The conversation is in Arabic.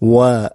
وآثارهم